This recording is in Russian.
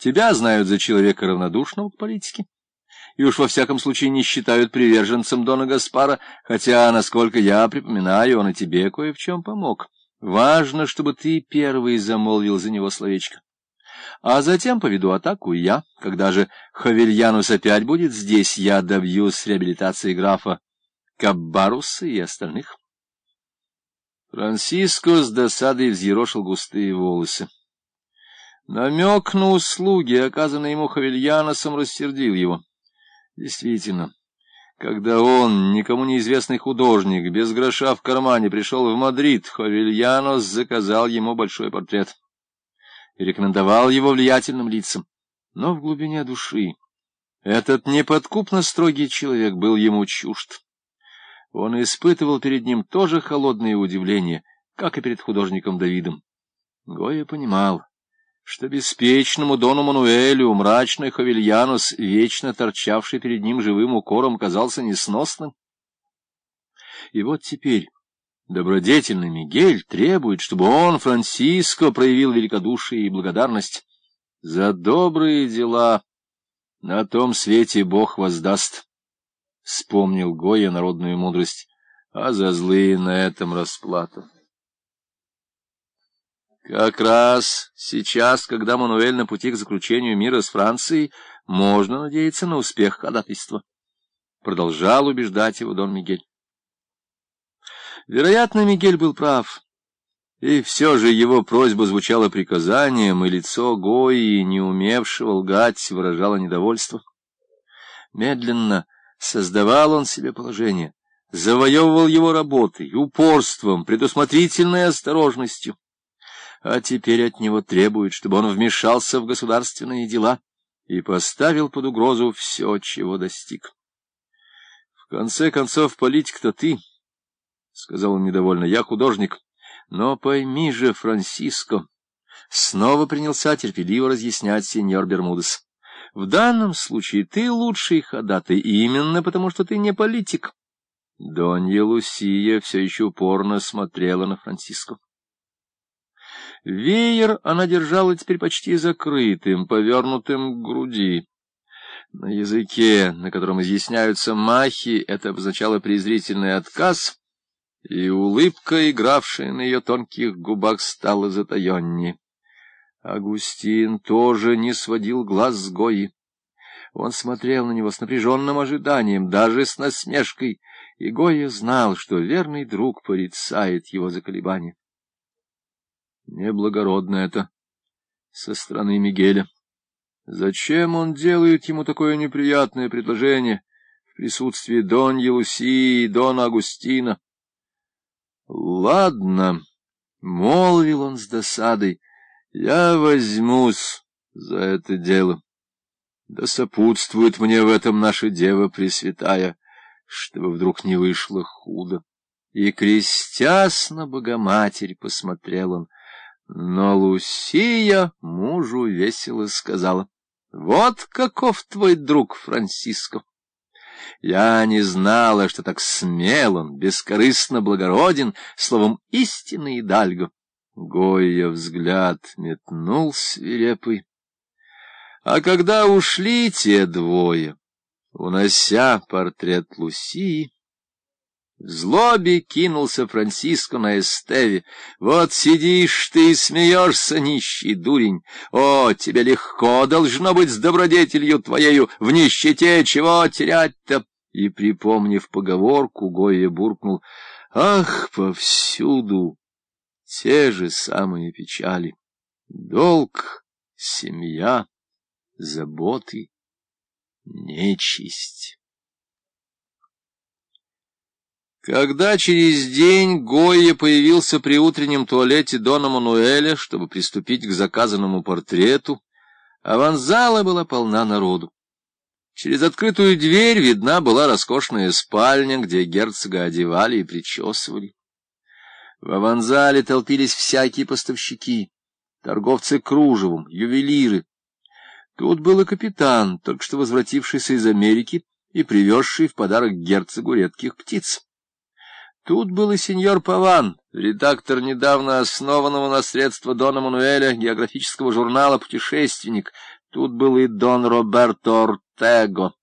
Тебя знают за человека равнодушного к политике, и уж во всяком случае не считают приверженцем Дона Гаспара, хотя, насколько я припоминаю, он и тебе кое в чем помог. Важно, чтобы ты первый замолвил за него словечко. А затем поведу атаку я. Когда же Хавельянус опять будет здесь, я добьюсь реабилитации графа Каббаруса и остальных. Франциско с досадой взъерошил густые волосы. Намек на услуги, оказанные ему Хавельяносом, рассердил его. Действительно, когда он, никому неизвестный художник, без гроша в кармане, пришел в Мадрид, Хавельянос заказал ему большой портрет и рекомендовал его влиятельным лицам. Но в глубине души этот неподкупно строгий человек был ему чужд. Он испытывал перед ним тоже холодное удивление, как и перед художником Давидом. Гоя понимал, что беспечному Дону Мануэлю мрачный Хавельянус, вечно торчавший перед ним живым укором, казался несносным. И вот теперь добродетельный Мигель требует, чтобы он, Франциско, проявил великодушие и благодарность. За добрые дела на том свете Бог воздаст, — вспомнил Гоя народную мудрость, — а за злые на этом расплата. Как раз сейчас, когда Мануэль на пути к заключению мира с Францией, можно надеяться на успех ходатайства. Продолжал убеждать его Дон Мигель. Вероятно, Мигель был прав. И все же его просьба звучала приказанием, и лицо Гои, не умевшего лгать, выражало недовольство. Медленно создавал он себе положение, завоевывал его работой, упорством, предусмотрительной осторожностью а теперь от него требуют, чтобы он вмешался в государственные дела и поставил под угрозу все, чего достиг. В конце концов, политик-то ты, — сказал он недовольно, — я художник. Но пойми же, Франциско, снова принялся терпеливо разъяснять сеньор Бермудес. В данном случае ты лучший ходатай именно потому, что ты не политик. Донья Лусия все еще упорно смотрела на Франциско. Веер она держала теперь почти закрытым, повернутым к груди. На языке, на котором изъясняются махи, это обозначало презрительный отказ, и улыбка, игравшая на ее тонких губах, стала затаеннее. Агустин тоже не сводил глаз с Гои. Он смотрел на него с напряженным ожиданием, даже с насмешкой, и Гоя знал, что верный друг порицает его за колебания. Неблагородно это со стороны Мигеля. Зачем он делает ему такое неприятное предложение в присутствии Дон Елусии и Дона Агустина? Ладно, — молвил он с досадой, — я возьмусь за это дело. Да сопутствует мне в этом наша Дева Пресвятая, чтобы вдруг не вышло худо. И, крестясь на Богоматерь, посмотрел он — но Лусия мужу весело сказала, — Вот каков твой друг Франциско! Я не знала, что так смел он, бескорыстно благороден, словом, истинный Дальго. Гоя взгляд метнул свирепый. А когда ушли те двое, унося портрет Лусии, злобе кинулся Франциско на Эстеве. Вот сидишь ты и смеешься, нищий дурень. О, тебе легко должно быть с добродетелью твоею в нищете, чего терять-то? И, припомнив поговорку, Гоя буркнул, Ах, повсюду те же самые печали. Долг, семья, заботы, нечисть. Когда через день Гойя появился при утреннем туалете Дона Мануэля, чтобы приступить к заказанному портрету, аванзала была полна народу. Через открытую дверь видна была роскошная спальня, где герцога одевали и причесывали. В аванзале толпились всякие поставщики, торговцы кружевом, ювелиры. Тут был и капитан, только что возвратившийся из Америки и привезший в подарок герцогу редких птиц. Тут был и сеньор Паван, редактор недавно основанного на средства Дона Мануэля географического журнала «Путешественник». Тут был и Дон Роберто Ортего.